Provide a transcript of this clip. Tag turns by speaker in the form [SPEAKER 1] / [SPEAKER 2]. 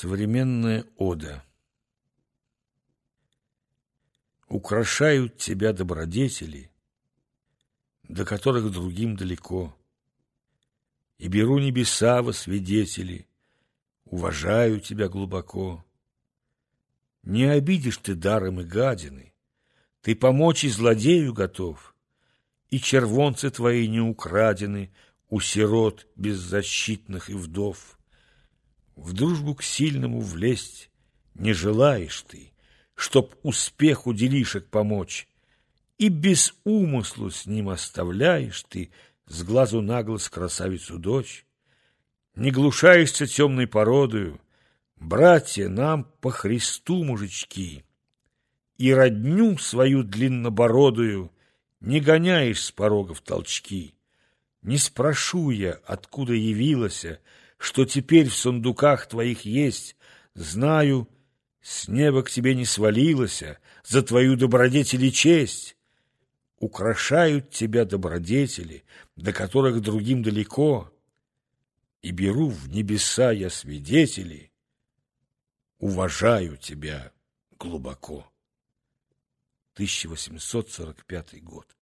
[SPEAKER 1] Современная ода Украшают тебя добродетели, До которых другим далеко. И беру небеса во свидетели, Уважаю тебя глубоко. Не обидишь ты даром и гадины, Ты помочь и злодею готов, И червонцы твои не украдены У сирот беззащитных и вдов. В дружбу к сильному влезть не желаешь ты, Чтоб успеху делишек помочь, И без умыслу с ним оставляешь ты С глазу на глаз красавицу дочь. Не глушаешься темной породою, Братья, нам по Христу, мужички, И родню свою длиннобородую Не гоняешь с порогов толчки. Не спрошу я, откуда явилась, что теперь в сундуках твоих есть, знаю, с неба к тебе не свалилось за твою добродетель и честь. Украшают тебя добродетели, до которых другим далеко, и беру в небеса я свидетели, уважаю тебя глубоко. 1845 год.